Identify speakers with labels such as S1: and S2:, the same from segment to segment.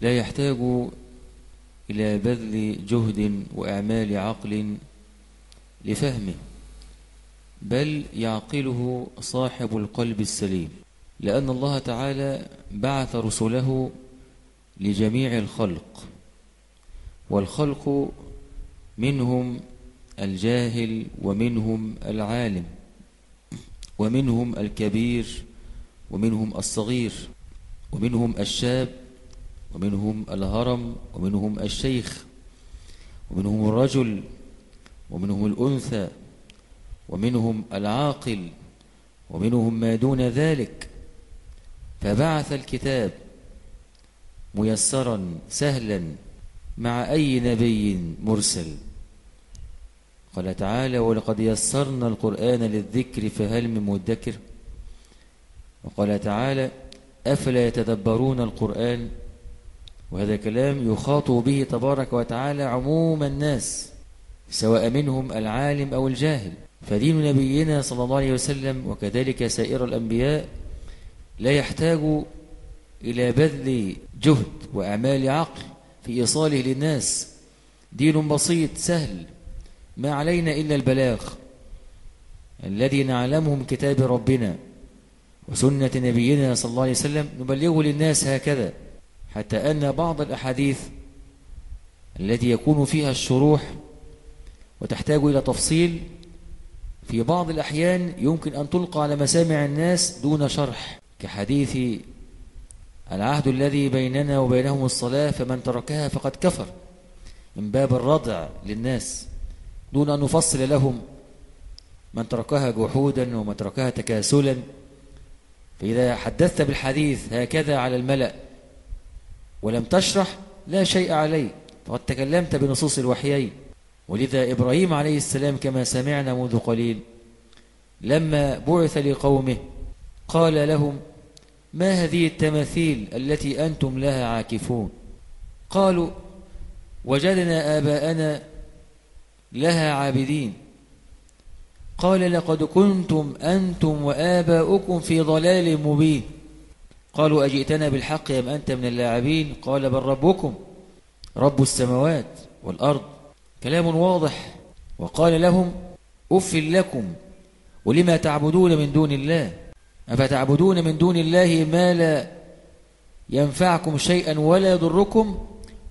S1: لا يحتاج إلى بذل جهد وإعمال عقل لفهمه بل يعقله صاحب القلب السليم. لأن الله تعالى بعث رسله لجميع الخلق والخلق منهم الجاهل ومنهم العالم ومنهم الكبير ومنهم الصغير ومنهم الشاب ومنهم الهرم ومنهم الشيخ ومنهم الرجل ومنهم الأنثى ومنهم العاقل ومنهم ما دون ذلك. فبعث الكتاب ميسرا سهلا مع أي نبي مرسل. قال تعالى ولقد يسرنا القرآن للذكر فهل من مدكر؟ وقال تعالى أفلا يتدبرون القرآن؟ وهذا كلام يخاطب به تبارك وتعالى عموم الناس سواء منهم العالم أو الجاهل. فدين نبينا صلى الله عليه وسلم وكذلك سائر الأنبياء لا يحتاج إلى بذل جهد وأعمال عقل في إيصاله للناس. دين بسيط سهل ما علينا إلا البلاغ الذي نعلمه من كتاب ربنا وسنة نبينا صلى الله عليه وسلم. نبلغه للناس هكذا. حتى أن بعض الأحاديث التي يكون فيها الشروح وتحتاج إلى تفصيل في بعض الأحيان يمكن أن تلقى على مسامع الناس دون شرح. كحديث العهد الذي بيننا وبينهم الصلاة فمن تركها فقد كفر. من باب الردع للناس دون أن نفصل لهم من تركها جحودا ومن تركها تكاسلا. فإذا حدثت بالحديث هكذا على الملأ. ولم تشرح لا شيء عليه فقد تكلمت بنصوص الوحيين. ولذا إبراهيم عليه السلام كما سمعنا منذ قليل لما بعث لقومه قال لهم ما هذه التماثيل التي أنتم لها عاكفون؟ قالوا وجدنا آباءنا لها عابدين. قال لقد كنتم أنتم وآباؤكم في ضلال مبين. قالوا أجئتنا بالحق أم أنت من اللاعبين؟ قال بل ربكم. رب السماوات والأرض. كلام واضح. وقال لهم أف لكم. ولما تعبدون من دون الله؟ أفتعبدون من دون الله ما لا ينفعكم شيئا ولا يضركم؟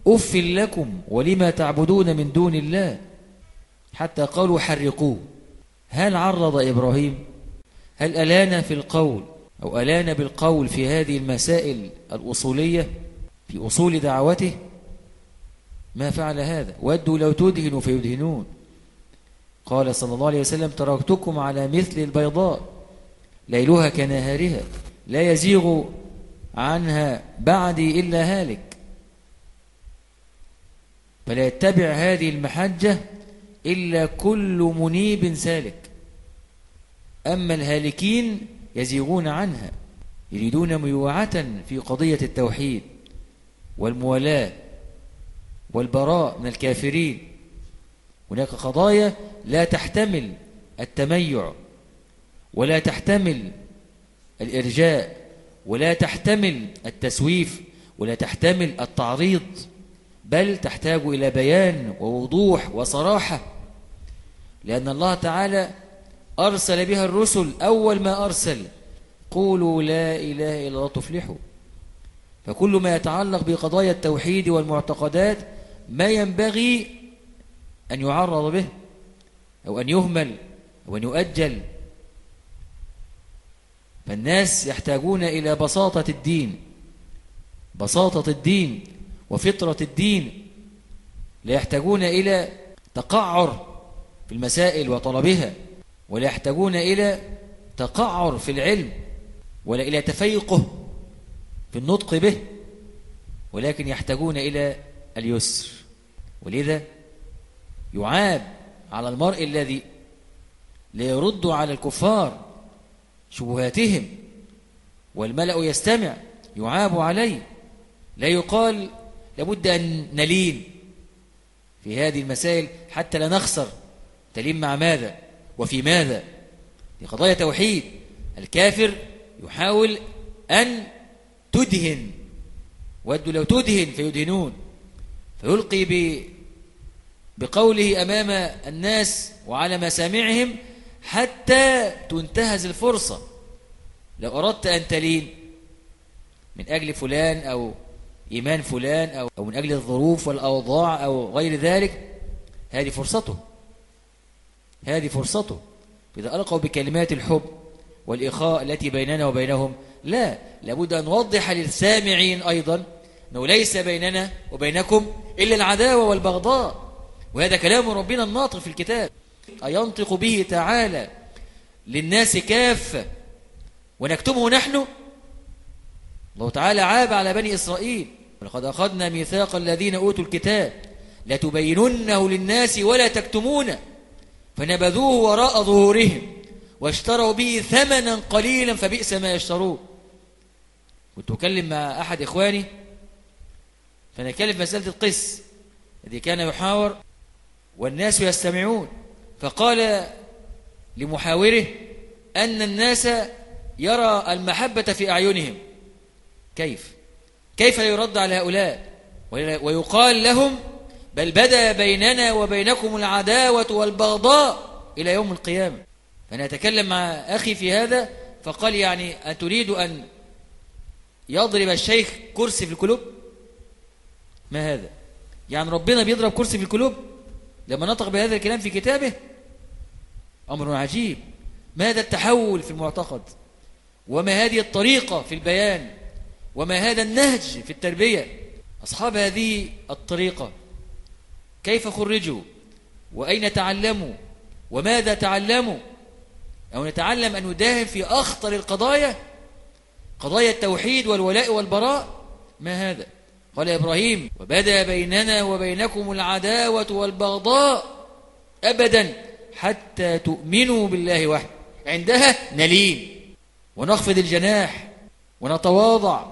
S1: أف لكم. ولما تعبدون من دون الله؟ حتى قالوا حرقوه. هل عرض إبراهيم؟ هل ألان في القول؟ أو ألان بالقول في هذه المسائل الأصولية في أصول دعوته؟ ما فعل هذا؟ ودوا لو تدهنوا فيدهنون. قال صلى الله عليه وسلم تركتكم على مثل البيضاء. ليلها كنهارها. لا يزيغ عنها بعدي إلا هالك. فلا يتبع هذه المحجة إلا كل منيب سالك. أما الهالكين يزيغون عنها يريدون ميوعة في قضية التوحيد والموالاة والبراء من الكافرين. هناك قضايا لا تحتمل التميع ولا تحتمل الإرجاء ولا تحتمل التسويف ولا تحتمل التعريض بل تحتاج إلى بيان ووضوح وصراحة لأن الله تعالى أرسل بها الرسل أول ما أرسل قولوا لا إله إلا الله تفلحوا. فكل ما يتعلق بقضايا التوحيد والمعتقدات ما ينبغي أن يعرض به أو أن يهمل أو أن يؤجل. فالناس يحتاجون إلى بساطة الدين بساطة الدين وفطرة الدين. لا يحتاجون إلى تقعر في المسائل وطلبها. ولا يحتاجون إلى تقعر في العلم ولا إلى تفيقه في النطق به ولكن يحتاجون إلى اليسر. ولذا يعاب على المرء الذي لا يرد على الكفار شبهاتهم والملأ يستمع يعاب عليه. لا يقال لابد أن نلين في هذه المسائل حتى لا نخسر. تلين مع ماذا؟ وفي ماذا؟ في قضايا توحيد. الكافر يحاول أن تدهن. ودوا لو تدهن فيدهنون. فيلقي ب بقوله أمام الناس وعلى مسامعهم حتى تنتهز الفرصة. لو أردت أن تلين من أجل فلان أو إيمان فلان أو, من أجل الظروف والأوضاع أو غير ذلك هذه فرصته. هذه فرصته. إذا ألقوا بكلمات الحب والإخاء التي بيننا وبينهم لا لابد أن نوضح للسامعين أيضا أنه ليس بيننا وبينكم إلا العداوة والبغضاء. وهذا كلام ربنا الناطق في الكتاب. أينطق به تعالى للناس كافة ونكتمه نحن؟ الله تعالى عاب على بني إسرائيل. ولقد أخذنا ميثاق الذين أوتوا الكتاب. لتبيننه للناس ولا تكتمونه. فنبذوه وراء ظهورهم واشتروا به ثمنا قليلا فبئس ما يشتروه كنت أكلم مع أحد إخواني فنتكلم في مسألة القس الذي كان يحاور والناس يستمعون. فقال لمحاوره أن الناس يرى المحبة في أعينهم. كيف؟ كيف يرد على هؤلاء؟ ويقال لهم بل بدا بيننا وبينكم العداوة والبغضاء إلى يوم القيامة. فأنا أتكلم مع أخي في هذا فقال يعني أتريد أن يضرب الشيخ كرسي في القلوب؟ ما هذا؟ يعني ربنا بيضرب كرسي في القلوب لما نطق بهذا الكلام في كتابه؟ أمر عجيب. ماذا التحول في المعتقد؟ وما هذه الطريقة في البيان؟ وما هذا النهج في التربية؟ أصحاب هذه الطريقة كيف خرجوا؟ وأين تعلموا؟ وماذا تعلموا؟ أو نتعلم أن نداهم في أخطر القضايا؟ قضايا التوحيد والولاء والبراء؟ ما هذا؟ قال إبراهيم وبدأ بيننا وبينكم العداوة والبغضاء أبدا حتى تؤمنوا بالله وحده. عندها نلين. ونخفض الجناح. ونتواضع.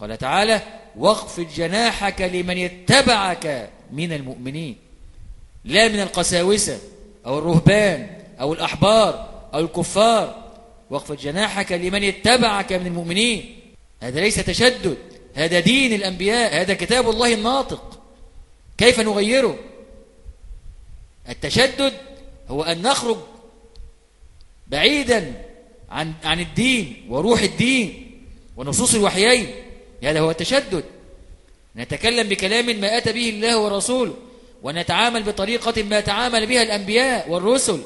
S1: قال تعالى واخفض جناحك لمن يتبعك من المؤمنين. لا من القساوسة أو الرهبان أو الأحبار أو الكفار. واخفض جناحك لمن يتبعك من المؤمنين. هذا ليس تشدد. هذا دين الأنبياء. هذا كتاب الله الناطق. كيف نغيره؟ التشدد هو أن نخرج بعيدا عن, عن الدين وروح الدين ونصوص الوحيين. هذا هو التشدد. نتكلم بكلام ما أتى به الله ورسوله ونتعامل بطريقة ما تعامل بها الأنبياء والرسل.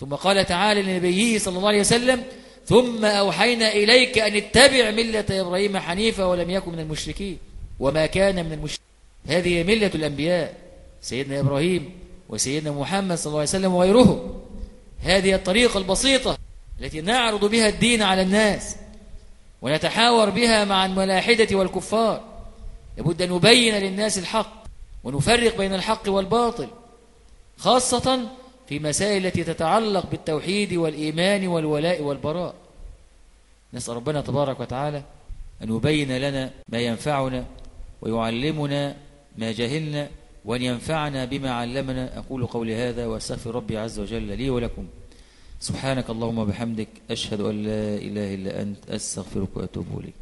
S1: ثم قال تعالى لنبيه صلى الله عليه وسلم ثم أوحينا إليك أن اتبع ملة إبراهيم حنيفا ولم يكن من المشركين. وما كان من المشركين هذه ملة الأنبياء سيدنا إبراهيم وسيدنا محمد صلى الله عليه وسلم وغيره هذه الطريقة البسيطة التي نعرض بها الدين على الناس ونتحاور بها مع الملاحدة والكفار. لابد أن نبين للناس الحق ونفرق بين الحق والباطل خاصة في مسائل التي تتعلق بالتوحيد والإيمان والولاء والبراء. نسأل ربنا تبارك وتعالى أن يبين لنا ما ينفعنا ويعلمنا ما جهلنا وأن ينفعنا بما علمنا. أقول قولي هذا وأستغفر ربي عز وجل لي ولكم. سبحانك اللهم وبحمدك أشهد أن لا إله إلا أنت أستغفرك وأتوب إليك.